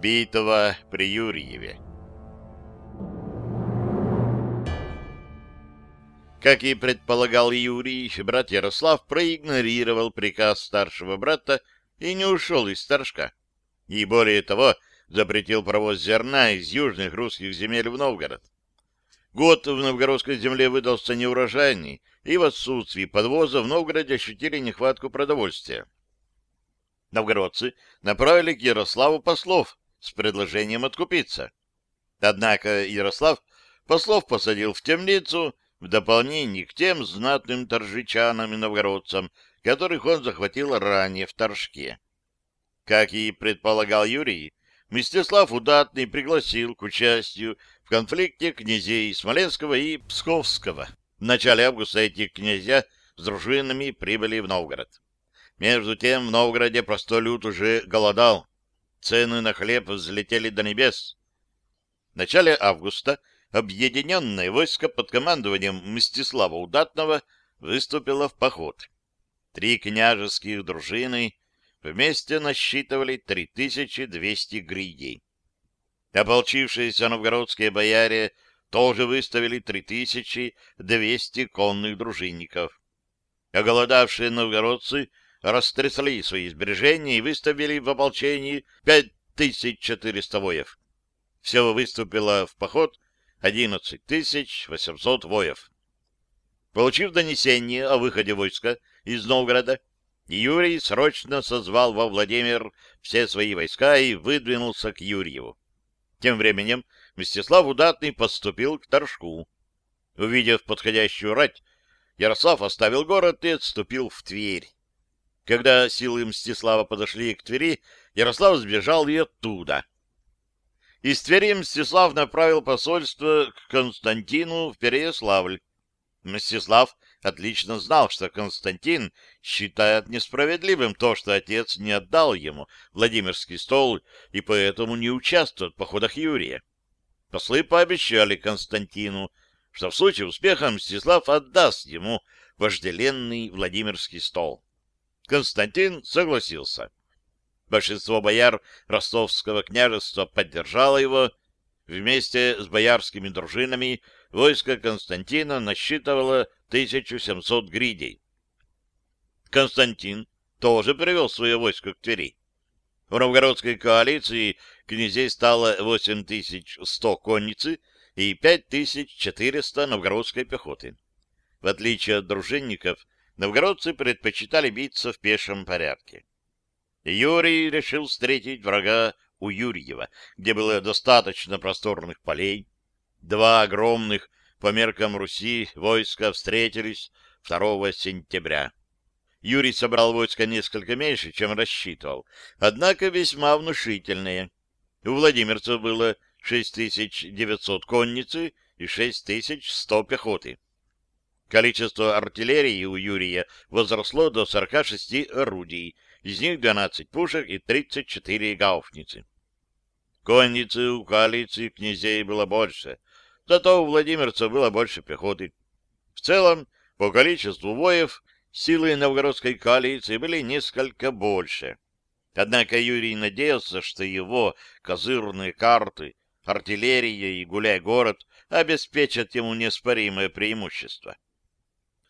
Битва при Юрьеве Как и предполагал Юрий, брат Ярослав проигнорировал приказ старшего брата и не ушел из Торжка. И более того, запретил провоз зерна из южных русских земель в Новгород. Год в новгородской земле выдался неурожайный, и в отсутствии подвоза в Новгороде ощутили нехватку продовольствия. Новгородцы направили к Ярославу послов с предложением откупиться. Однако Ярослав послов посадил в темницу в дополнение к тем знатным торжичанам и новгородцам, которых он захватил ранее в Торжке. Как и предполагал Юрий, Мстислав Удатный пригласил к участию в конфликте князей Смоленского и Псковского. В начале августа эти князья с дружинами прибыли в Новгород. Между тем в Новгороде простой люд уже голодал. Цены на хлеб взлетели до небес. В начале августа объединенное войско под командованием Мстислава Удатного выступило в поход. Три княжеских дружины вместе насчитывали 3200 гридей. Ополчившиеся новгородские бояре тоже выставили 3200 конных дружинников. Оголодавшие новгородцы растрясли свои сбережения и выставили в ополчении 5400 воев. Всего выступило в поход 11800 воев. Получив донесение о выходе войска из Новгорода, Юрий срочно созвал во Владимир все свои войска и выдвинулся к Юрьеву. Тем временем Мстислав Удатный поступил к Торжку. Увидев подходящую рать, Ярослав оставил город и отступил в Тверь. Когда силы Мстислава подошли к Твери, Ярослав сбежал и оттуда. Из Твери Мстислав направил посольство к Константину в Переяславль. Мстислав отлично знал, что Константин считает несправедливым то, что отец не отдал ему Владимирский стол и поэтому не участвует в походах Юрия. Послы пообещали Константину, что в случае успеха Мстислав отдаст ему вожделенный Владимирский стол. Константин согласился. Большинство бояр ростовского княжества поддержало его. Вместе с боярскими дружинами войско Константина насчитывало 1700 гридей. Константин тоже привел свое войско к Твери. В новгородской коалиции князей стало 8100 конницы и 5400 новгородской пехоты. В отличие от дружинников, новгородцы предпочитали биться в пешем порядке. Юрий решил встретить врага у Юрьева, где было достаточно просторных полей. Два огромных по меркам Руси войска встретились 2 сентября. Юрий собрал войско несколько меньше, чем рассчитывал, однако весьма внушительные. У владимирцев было 6900 конницы и 6100 пехоты. Количество артиллерии у Юрия возросло до 46 орудий, из них 12 пушек и 34 гауфницы. Конницы у коалиции князей было больше, зато у владимирцев было больше пехоты. В целом, по количеству воев, силы новгородской коалиции были несколько больше. Однако Юрий надеялся, что его козырные карты, артиллерия и гуляй-город обеспечат ему неоспоримое преимущество.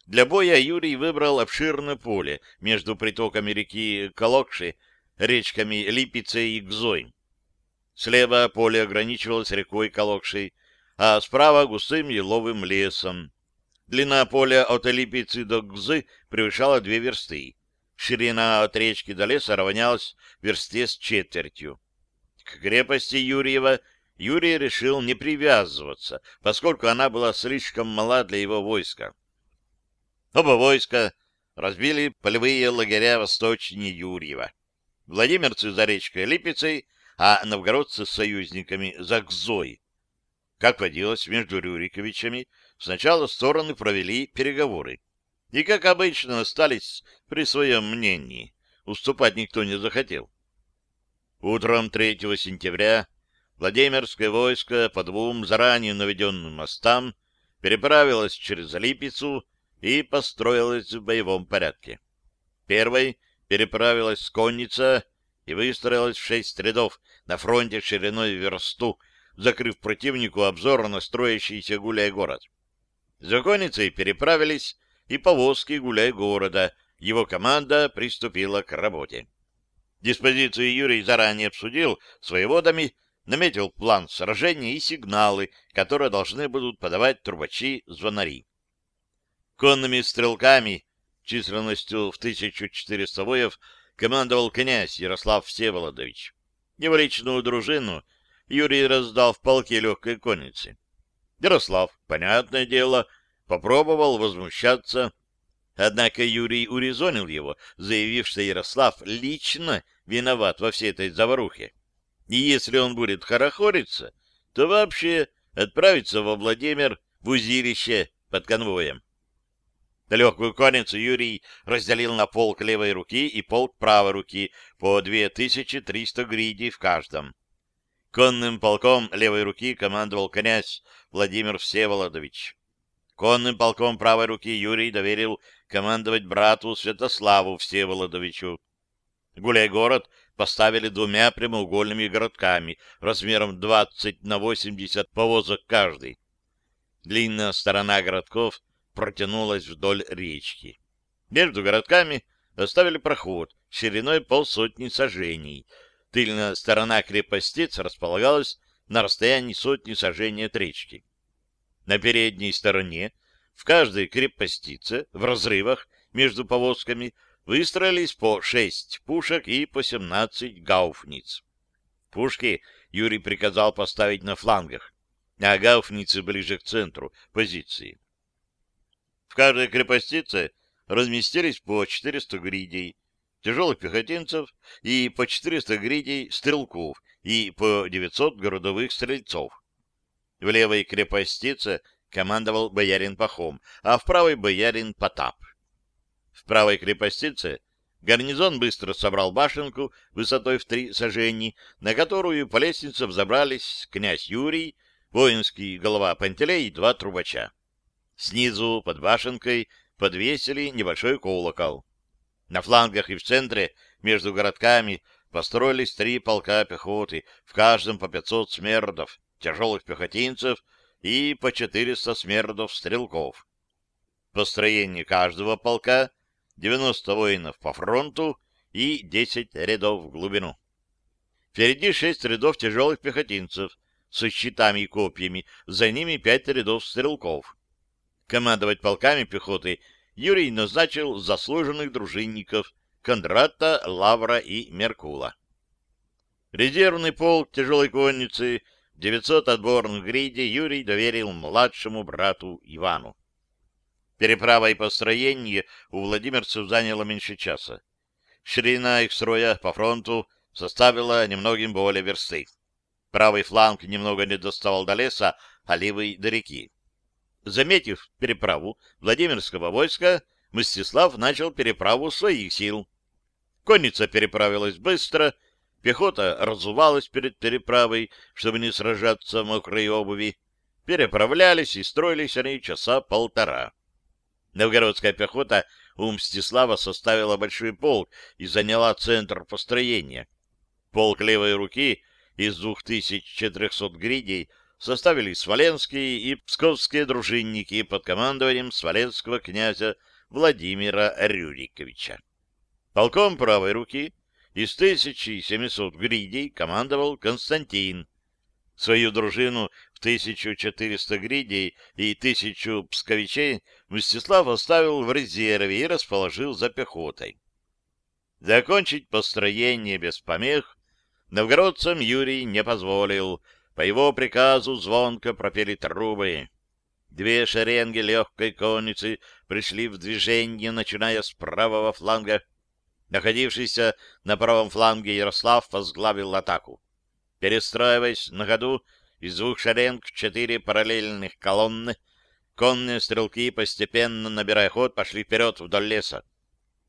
Для боя Юрий выбрал обширное поле между притоками реки Колокши, речками Липице и Гзой. Слева поле ограничивалось рекой Колокшей, а справа густым еловым лесом. Длина поля от Липицы до Гзы превышала две версты. Ширина от речки до леса равнялась версте с четвертью. К крепости Юрьева Юрий решил не привязываться, поскольку она была слишком мала для его войска. Оба войска разбили полевые лагеря восточнее Юрьева. Владимирцы за речкой Липицей, а новгородцы с союзниками за Гзой. Как водилось между Рюриковичами, сначала стороны провели переговоры. И, как обычно, остались при своем мнении. Уступать никто не захотел. Утром 3 сентября Владимирское войско по двум заранее наведенным мостам переправилось через Липицу и построилась в боевом порядке. Первой переправилась конница и выстроилась в шесть рядов на фронте шириной в версту, закрыв противнику обзор на строящийся гуляй-город. За конницей переправились и повозки гуляй-города, его команда приступила к работе. Диспозицию Юрий заранее обсудил с воеводами, наметил план сражения и сигналы, которые должны будут подавать трубачи-звонари. Конными стрелками численностью в 1400 воев командовал князь Ярослав Всеволодович. Его личную дружину Юрий раздал в полке легкой конницы. Ярослав, понятное дело, попробовал возмущаться, однако Юрий урезонил его, заявив, что Ярослав лично виноват во всей этой заварухе. И если он будет хорохориться, то вообще отправится во Владимир в узилище под конвоем. Легкую конницу Юрий разделил на полк левой руки и полк правой руки по 2300 гридей в каждом. Конным полком левой руки командовал князь Владимир Всеволодович. Конным полком правой руки Юрий доверил командовать брату Святославу Всеволодовичу. Гуляй-город поставили двумя прямоугольными городками размером 20 на 80 повозок каждый. Длинная сторона городков протянулась вдоль речки. Между городками оставили проход шириной полсотни сажений. Тыльная сторона крепостиц располагалась на расстоянии сотни сажений от речки. На передней стороне в каждой крепостице в разрывах между повозками выстроились по шесть пушек и по семнадцать гауфниц. Пушки Юрий приказал поставить на флангах, а гауфницы ближе к центру позиции. В каждой крепостице разместились по 400 гридей, тяжелых пехотинцев и по 400 гридей стрелков и по 900 городовых стрельцов. В левой крепостице командовал боярин Пахом, а в правой боярин Потап. В правой крепостице гарнизон быстро собрал башенку высотой в три сажени, на которую по лестнице взобрались князь Юрий, воинский голова Пантелей и два трубача. Снизу, под башенкой, подвесили небольшой колокол. На флангах и в центре, между городками, построились три полка пехоты, в каждом по 500 смердов, тяжелых пехотинцев и по 400 смердов стрелков. Построение каждого полка 90 воинов по фронту и 10 рядов в глубину. Впереди шесть рядов тяжелых пехотинцев со щитами и копьями, за ними пять рядов стрелков. Командовать полками пехоты Юрий назначил заслуженных дружинников Кондрата, Лавра и Меркула. Резервный полк тяжелой конницы, 900 отборных гриди Юрий доверил младшему брату Ивану. Переправа и построение у владимирцев заняло меньше часа. Ширина их строя по фронту составила немногим более версты. Правый фланг немного не доставал до леса, а левый — до реки. Заметив переправу Владимирского войска, Мстислав начал переправу своих сил. Конница переправилась быстро, пехота разувалась перед переправой, чтобы не сражаться в мокрой обуви. Переправлялись и строились они часа полтора. Новгородская пехота у Мстислава составила большой полк и заняла центр построения. Полк левой руки из 2400 гридей составили смоленские и псковские дружинники под командованием смоленского князя Владимира Рюриковича. Полком правой руки из 1700 гридей командовал Константин. Свою дружину в 1400 гридей и 1000 псковичей Мстислав оставил в резерве и расположил за пехотой. Закончить построение без помех новгородцам Юрий не позволил, по его приказу звонко пропели трубы. Две шеренги легкой конницы пришли в движение, начиная с правого фланга. Находившийся на правом фланге Ярослав возглавил атаку. Перестраиваясь на ходу, из двух шеренг четыре параллельных колонны, конные стрелки, постепенно набирая ход, пошли вперед вдоль леса.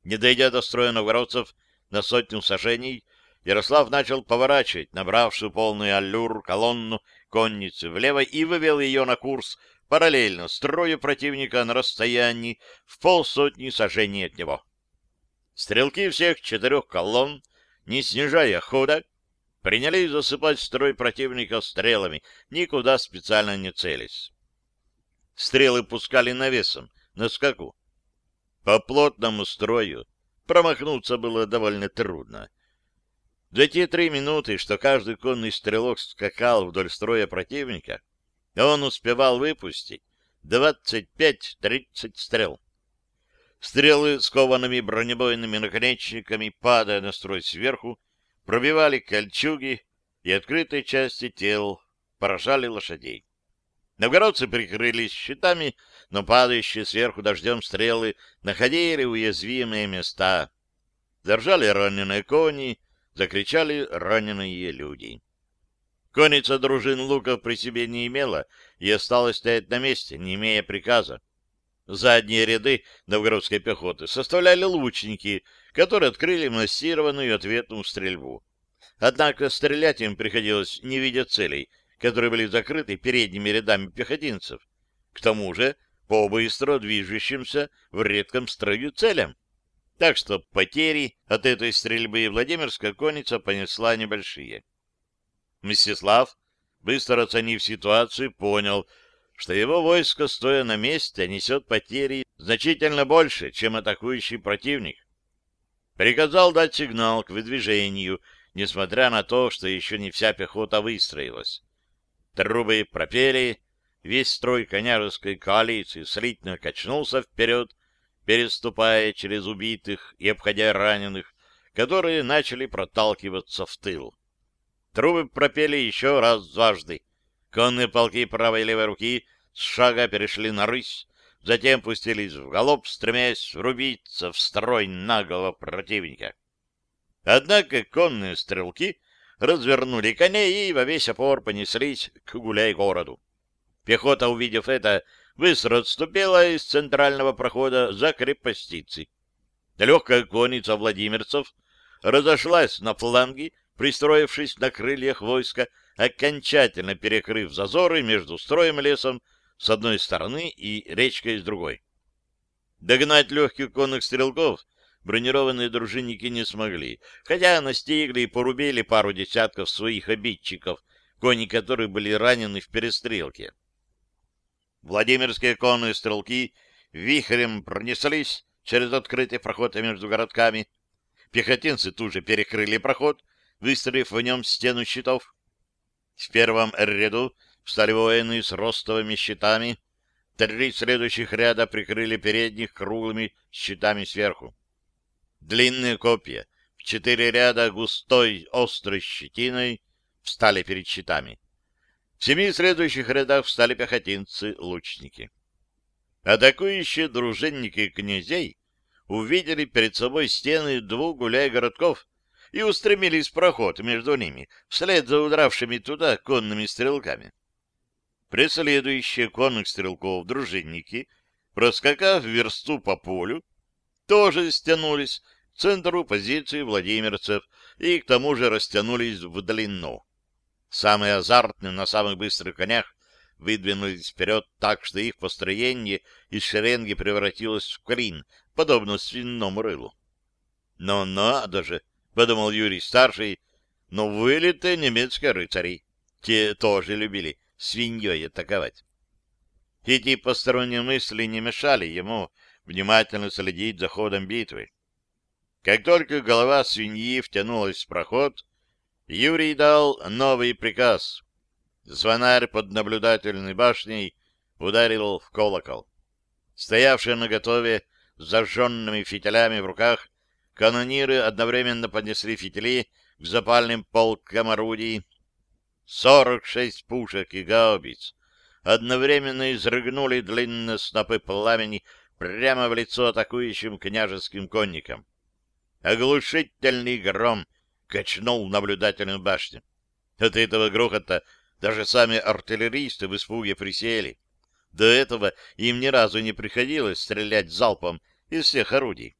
Не дойдя до строя новгородцев на сотню сажений, Ярослав начал поворачивать набравшую полный аллюр колонну конницы влево и вывел ее на курс параллельно строю противника на расстоянии в полсотни сажений от него. Стрелки всех четырех колонн, не снижая хода, принялись засыпать строй противника стрелами, никуда специально не целясь. Стрелы пускали навесом, на скаку. По плотному строю промахнуться было довольно трудно. За те три минуты, что каждый конный стрелок скакал вдоль строя противника, он успевал выпустить 25-30 стрел. Стрелы с коваными бронебойными наконечниками, падая на строй сверху, пробивали кольчуги и открытые части тел, поражали лошадей. Новгородцы прикрылись щитами, но падающие сверху дождем стрелы находили уязвимые места. Держали раненые кони, закричали раненые люди. Конница дружин луков при себе не имела и осталась стоять на месте, не имея приказа. Задние ряды новгородской пехоты составляли лучники, которые открыли массированную ответную стрельбу. Однако стрелять им приходилось, не видя целей, которые были закрыты передними рядами пехотинцев. К тому же по быстро движущимся в редком строю целям. Так что потери от этой стрельбы Владимирская конница понесла небольшие. Мстислав, быстро оценив ситуацию, понял, что его войско, стоя на месте, несет потери значительно больше, чем атакующий противник. Приказал дать сигнал к выдвижению, несмотря на то, что еще не вся пехота выстроилась. Трубы пропели, весь строй конярской коалиции слитно качнулся вперед, переступая через убитых и обходя раненых, которые начали проталкиваться в тыл. Трубы пропели еще раз дважды. Конные полки правой и левой руки с шага перешли на рысь, затем пустились в галоп, стремясь врубиться в строй наглого противника. Однако конные стрелки развернули коней и во весь опор понеслись к гуляй-городу. Пехота, увидев это, быстро отступила из центрального прохода за крепостицей. Легкая конница владимирцев разошлась на фланги, пристроившись на крыльях войска, окончательно перекрыв зазоры между строем лесом с одной стороны и речкой с другой. Догнать легких конных стрелков бронированные дружинники не смогли, хотя настигли и порубили пару десятков своих обидчиков, кони которых были ранены в перестрелке. Владимирские конные стрелки вихрем пронеслись через открытый проход между городками. Пехотинцы тут же перекрыли проход, выстроив в нем стену щитов. В первом ряду встали воины с ростовыми щитами. Три следующих ряда прикрыли передних круглыми щитами сверху. Длинные копья в четыре ряда густой острой щетиной встали перед щитами. В семи следующих рядах встали пехотинцы-лучники. Атакующие дружинники князей увидели перед собой стены двух гуляй-городков и устремились в проход между ними, вслед за удравшими туда конными стрелками. Преследующие конных стрелков дружинники, проскакав версту по полю, тоже стянулись к центру позиции владимирцев и к тому же растянулись в длину. Самые азартные на самых быстрых конях выдвинулись вперед так, что их построение из шеренги превратилось в клин, подобно свинному рылу. Но надо же, — подумал Юрий-старший, — но вылеты немецкие рыцари. Те тоже любили свиньей атаковать. Эти посторонние мысли не мешали ему внимательно следить за ходом битвы. Как только голова свиньи втянулась в проход, Юрий дал новый приказ. Звонарь под наблюдательной башней ударил в колокол. Стоявшие на готове с зажженными фитилями в руках, канониры одновременно поднесли фитили к запальным полкам орудий. Сорок шесть пушек и гаубиц одновременно изрыгнули длинные снопы пламени прямо в лицо атакующим княжеским конникам. Оглушительный гром качнул наблюдательную башню. От этого грохота даже сами артиллеристы в испуге присели. До этого им ни разу не приходилось стрелять залпом из всех орудий.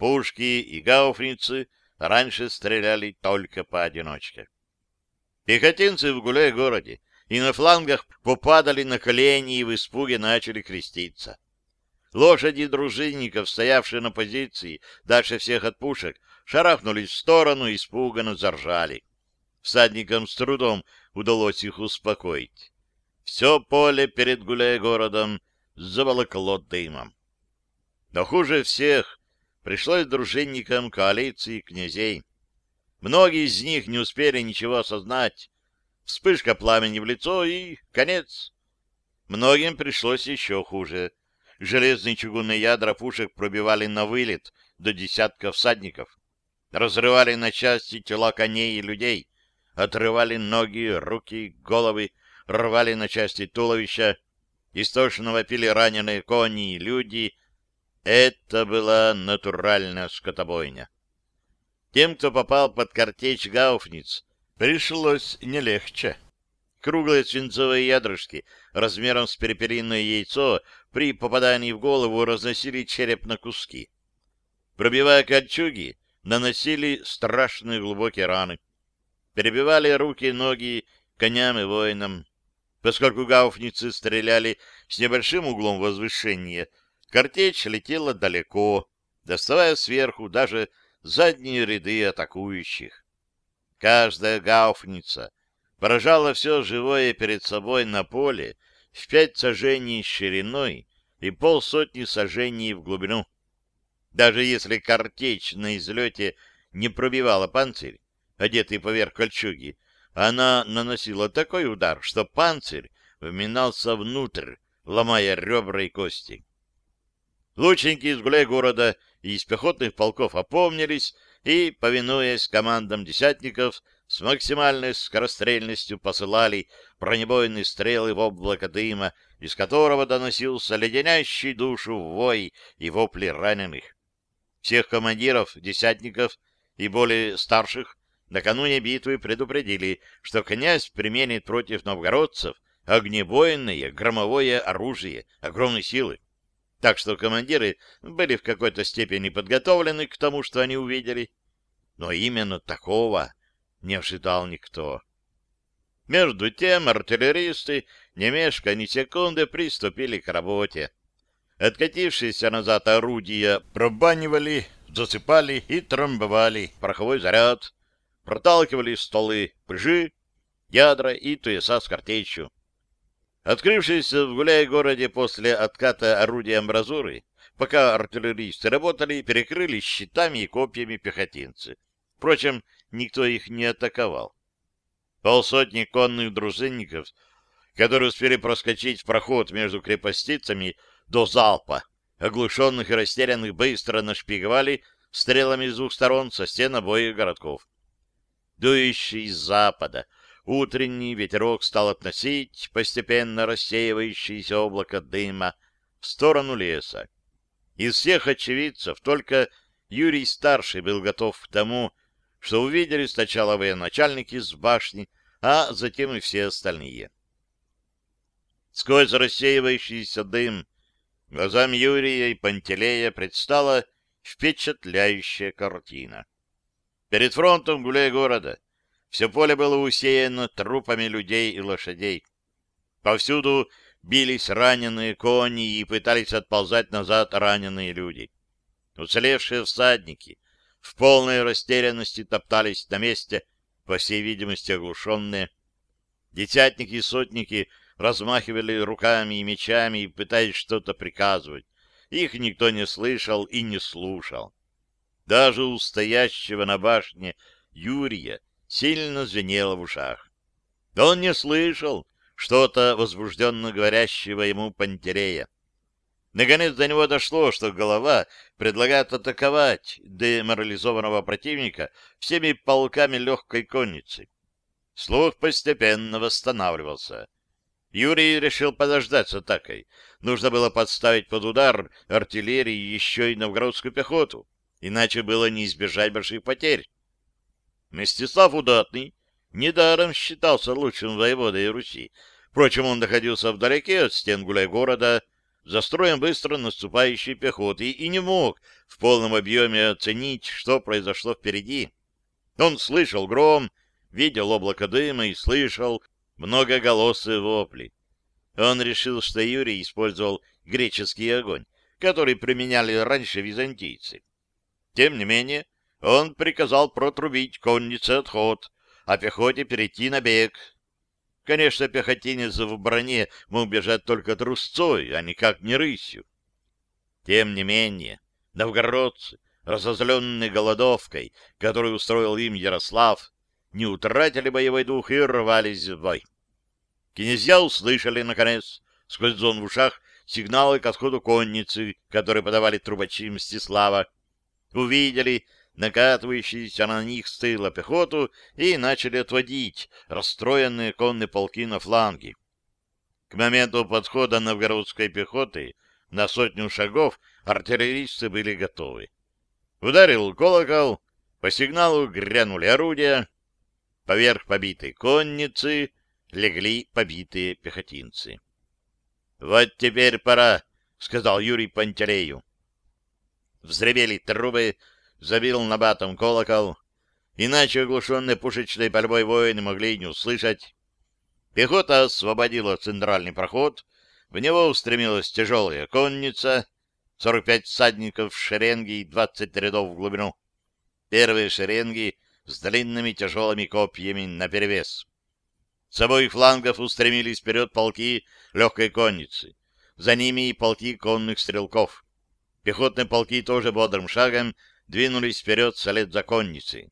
Пушки и гауфницы раньше стреляли только поодиночке. Пехотинцы в гуляй-городе и на флангах попадали на колени и в испуге начали креститься. Лошади дружинников, стоявшие на позиции дальше всех от пушек, шарахнулись в сторону и испуганно заржали. Всадникам с трудом удалось их успокоить. Все поле перед гуляя-городом заволокло дымом. Но хуже всех пришлось дружинникам коалиции князей. Многие из них не успели ничего осознать. Вспышка пламени в лицо и конец. Многим пришлось еще хуже. Железные чугунные ядра пушек пробивали на вылет до десятка всадников. Разрывали на части тела коней и людей. Отрывали ноги, руки, головы, рвали на части туловища. Истошно вопили раненые кони и люди. Это была натуральная скотобойня. Тем, кто попал под картечь гауфниц, пришлось не легче. Круглые свинцовые ядрышки размером с переперинное яйцо при попадании в голову разносили череп на куски. Пробивая кольчуги, наносили страшные глубокие раны. Перебивали руки и ноги коням и воинам. Поскольку гауфницы стреляли с небольшим углом возвышения, картечь летела далеко, доставая сверху даже задние ряды атакующих. Каждая гауфница поражала все живое перед собой на поле в пять сажений шириной и полсотни сажений в глубину. Даже если картечь на излете не пробивала панцирь, одетый поверх кольчуги, она наносила такой удар, что панцирь вминался внутрь, ломая ребра и кости. Лучники из гуляй города и из пехотных полков опомнились и, повинуясь командам десятников, с максимальной скорострельностью посылали бронебойные стрелы в облако дыма, из которого доносился леденящий душу вой и вопли раненых. Всех командиров, десятников и более старших накануне битвы предупредили, что князь применит против новгородцев огнебойное громовое оружие огромной силы. Так что командиры были в какой-то степени подготовлены к тому, что они увидели. Но именно такого не ожидал никто. Между тем артиллеристы, не мешка ни секунды, приступили к работе. Откатившиеся назад орудия пробанивали, засыпали и трамбовали пороховой заряд, проталкивали столы, пыжи, ядра и туеса с картечью. Открывшиеся в гуляй-городе после отката орудия амбразуры, пока артиллеристы работали, перекрыли щитами и копьями пехотинцы. Впрочем, никто их не атаковал. Полсотни конных дружинников, которые успели проскочить в проход между крепостицами до залпа, оглушенных и растерянных быстро нашпиговали стрелами с двух сторон со стен обоих городков. Дующий с запада утренний ветерок стал относить постепенно рассеивающееся облако дыма в сторону леса. Из всех очевидцев только Юрий Старший был готов к тому, что увидели сначала военачальники с башни, а затем и все остальные. Сквозь рассеивающийся дым глазам Юрия и Пантелея предстала впечатляющая картина. Перед фронтом гуляя города все поле было усеяно трупами людей и лошадей. Повсюду бились раненые кони и пытались отползать назад раненые люди. Уцелевшие всадники — в полной растерянности топтались на месте, по всей видимости оглушенные. Десятники и сотники размахивали руками и мечами, пытаясь что-то приказывать. Их никто не слышал и не слушал. Даже у стоящего на башне Юрия сильно звенело в ушах. Он не слышал что-то возбужденно говорящего ему Пантерея. Наконец до него дошло, что голова предлагает атаковать деморализованного противника всеми полками легкой конницы. Слух постепенно восстанавливался. Юрий решил подождать с атакой. Нужно было подставить под удар артиллерии еще и новгородскую пехоту, иначе было не избежать больших потерь. Мстислав Удатный недаром считался лучшим воеводой Руси. Впрочем, он находился вдалеке от стен гуляй-города, за строем быстро наступающей пехоты и не мог в полном объеме оценить, что произошло впереди. Он слышал гром, видел облако дыма и слышал многоголосые вопли. Он решил, что Юрий использовал греческий огонь, который применяли раньше византийцы. Тем не менее, он приказал протрубить коннице отход, а пехоте перейти на бег. Конечно, пехотинец в броне мог бежать только трусцой, а никак не рысью. Тем не менее, новгородцы, разозленные голодовкой, которую устроил им Ярослав, не утратили боевой дух и рвались в бой. Князья услышали, наконец, сквозь зон в ушах, сигналы к отходу конницы, которые подавали трубачи Мстислава, увидели накатывающиеся на них с тыла пехоту и начали отводить расстроенные конные полки на фланги. К моменту подхода новгородской пехоты на сотню шагов артиллеристы были готовы. Ударил колокол, по сигналу грянули орудия, поверх побитой конницы легли побитые пехотинцы. — Вот теперь пора, — сказал Юрий Пантелею. Взревели трубы, забил набатом колокол, иначе оглушенные пушечной пальбой воины могли не услышать. Пехота освободила центральный проход, в него устремилась тяжелая конница, 45 всадников в шеренге и 20 рядов в глубину. Первые шеренги с длинными тяжелыми копьями наперевес. С обоих флангов устремились вперед полки легкой конницы. За ними и полки конных стрелков. Пехотные полки тоже бодрым шагом двинулись вперед вслед за конницей.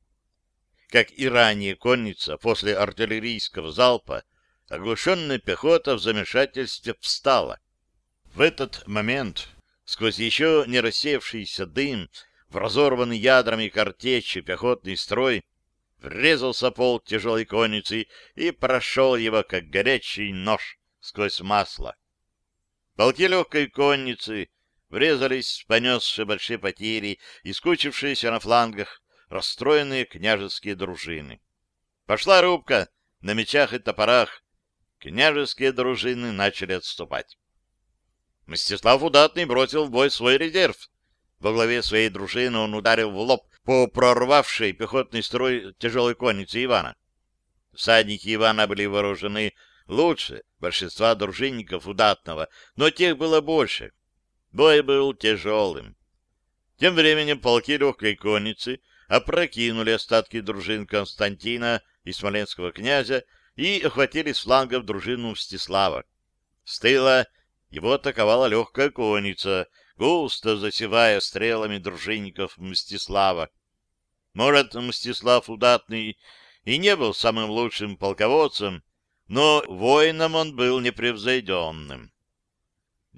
Как и ранее конница, после артиллерийского залпа, оглушенная пехота в замешательстве встала. В этот момент, сквозь еще не рассеявшийся дым, в разорванный ядрами картечи пехотный строй врезался полк тяжелой конницы и прошел его, как горячий нож, сквозь масло. Полки легкой конницы врезались, понесшие большие потери и скучившиеся на флангах расстроенные княжеские дружины. Пошла рубка на мечах и топорах. Княжеские дружины начали отступать. Мстислав Удатный бросил в бой свой резерв. Во главе своей дружины он ударил в лоб по прорвавшей пехотный строй тяжелой конницы Ивана. Всадники Ивана были вооружены лучше большинства дружинников Удатного, но тех было больше. Бой был тяжелым. Тем временем полки легкой конницы опрокинули остатки дружин Константина и Смоленского князя и охватили с флангов дружину Мстислава. С тыла его атаковала легкая конница, густо засевая стрелами дружинников Мстислава. Может, Мстислав Удатный и не был самым лучшим полководцем, но воином он был непревзойденным.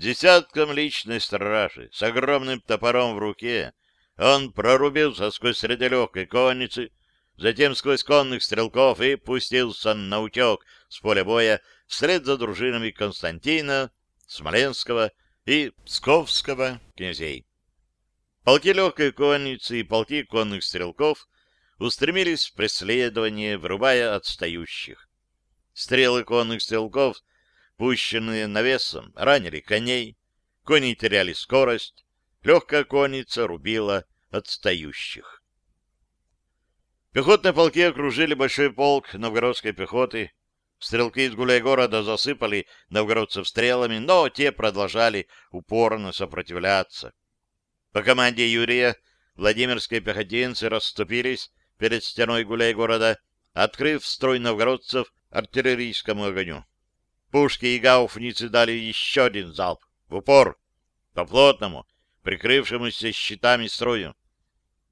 Десятком личной стражи с огромным топором в руке он прорубился сквозь среди легкой конницы, затем сквозь конных стрелков и пустился на утек с поля боя вслед за дружинами Константина, Смоленского и Псковского князей. Полки легкой конницы и полки конных стрелков устремились в преследование, врубая отстающих. Стрелы конных стрелков пущенные навесом, ранили коней, кони теряли скорость, легкая конница рубила отстающих. Пехотные полки окружили большой полк новгородской пехоты. Стрелки из гуляй-города засыпали новгородцев стрелами, но те продолжали упорно сопротивляться. По команде Юрия владимирские пехотинцы расступились перед стеной гуляй-города, открыв строй новгородцев артиллерийскому огню. Пушки и гауфницы дали еще один залп, в упор, по плотному, прикрывшемуся щитами строю.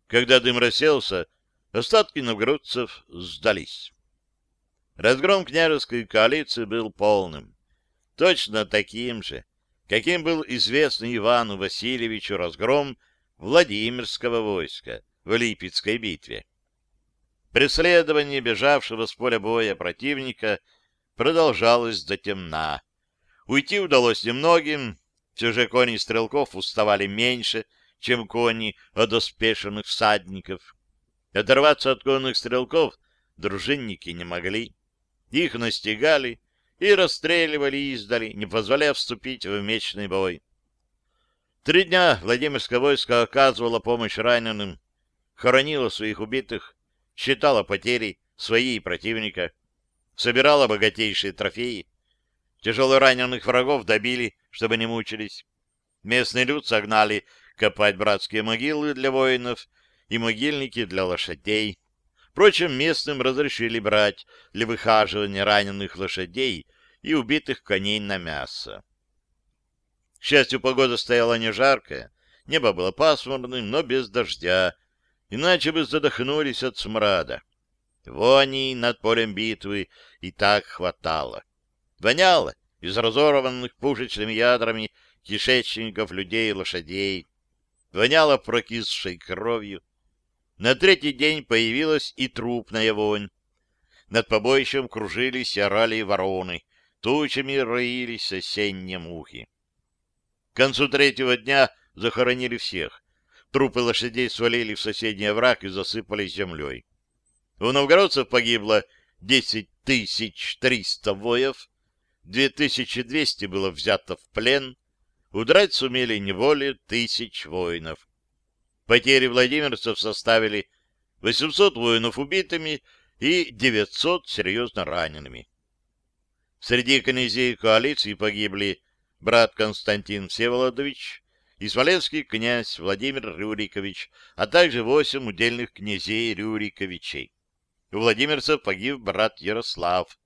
Когда дым расселся, остатки новгородцев сдались. Разгром княжеской коалиции был полным. Точно таким же, каким был известный Ивану Васильевичу разгром Владимирского войска в Липецкой битве. Преследование бежавшего с поля боя противника — продолжалось до темна. Уйти удалось немногим, все же кони стрелков уставали меньше, чем кони одоспешенных всадников. Оторваться от конных стрелков дружинники не могли. Их настигали и расстреливали издали, не позволяя вступить в мечный бой. Три дня Владимирское войско оказывало помощь раненым, хоронило своих убитых, считало потери свои и противника, собирала богатейшие трофеи. Тяжело раненых врагов добили, чтобы не мучились. Местный люд согнали копать братские могилы для воинов и могильники для лошадей. Впрочем, местным разрешили брать для выхаживания раненых лошадей и убитых коней на мясо. К счастью, погода стояла не жаркая, небо было пасмурным, но без дождя, иначе бы задохнулись от смрада. Вони над полем битвы и так хватало. Воняло из разорванных пушечными ядрами кишечников людей и лошадей. Воняло прокисшей кровью. На третий день появилась и трупная вонь. Над побоищем кружились и орали вороны, тучами роились осенние мухи. К концу третьего дня захоронили всех. Трупы лошадей свалили в соседний овраг и засыпали землей. У новгородцев погибло 10 триста воев, 2200 было взято в плен, удрать сумели не более тысяч воинов. Потери владимирцев составили 800 воинов убитыми и 900 серьезно ранеными. Среди князей коалиции погибли брат Константин Всеволодович и смоленский князь Владимир Рюрикович, а также восемь удельных князей Рюриковичей. У владимирцев погиб брат Ярослав.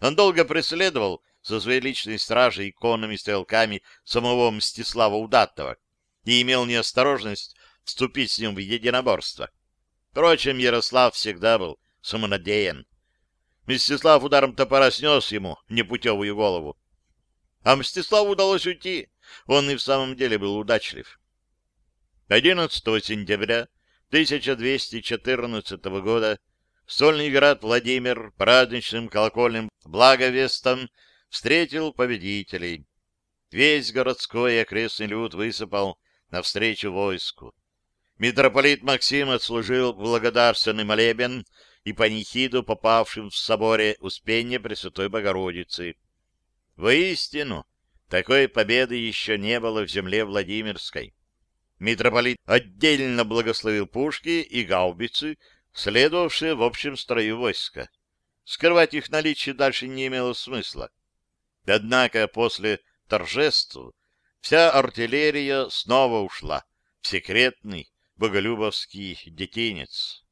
Он долго преследовал со своей личной стражей иконами стрелками самого Мстислава Удатова и имел неосторожность вступить с ним в единоборство. Впрочем, Ярослав всегда был самонадеян. Мстислав ударом топора снес ему непутевую голову. А Мстиславу удалось уйти. Он и в самом деле был удачлив. 11 сентября 1214 года Стольный град Владимир праздничным колокольным благовестом встретил победителей. Весь городской окрестный люд высыпал навстречу войску. Митрополит Максим отслужил благодарственный молебен и панихиду попавшим в соборе Успения Пресвятой Богородицы. Воистину, такой победы еще не было в земле Владимирской. Митрополит отдельно благословил пушки и гаубицы, следовавшие в общем строю войска. Скрывать их наличие дальше не имело смысла. Однако после торжеств вся артиллерия снова ушла в секретный боголюбовский детинец.